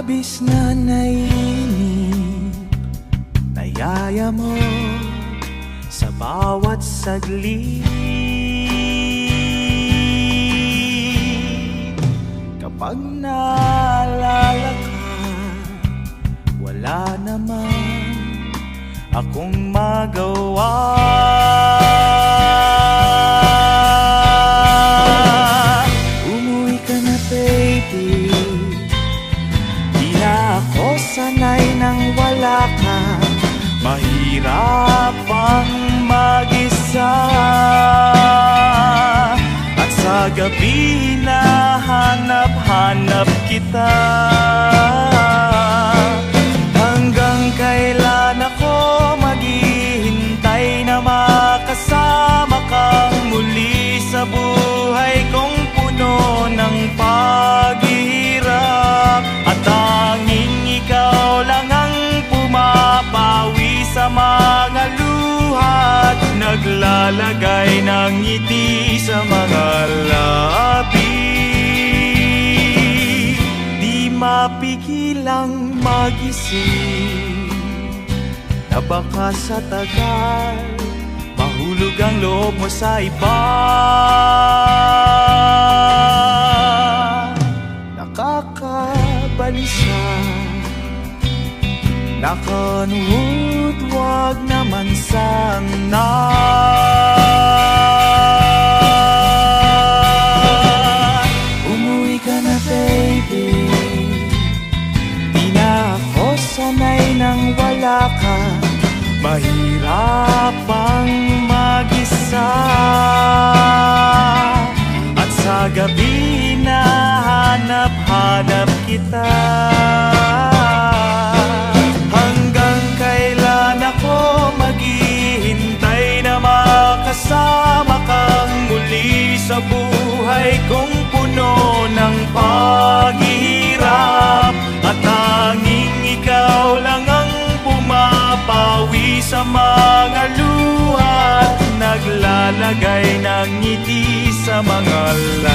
labis na naiinip Nayaya mo sa bawat sagli. Kapag naalala ka, wala naman akong magawa. Sanay nang wala ka. Mahirap ang mag-isa. At sa gabi na hanap-hanap kita sa mga luha At naglalagay ng ngiti sa mga labi. Di mapigilang magising Na baka sa tagal Mahulog ang loob mo sa iba. Nakakabalisa Nakanuod, naman sana Umuwi ka na baby. Di na ako sanay nang wala ka. Mahirap muli sa buhay kong puno ng paghihirap. At tanging ikaw lang ang pumapawi sa mga luha At naglalagay ng ngiti sa mga labi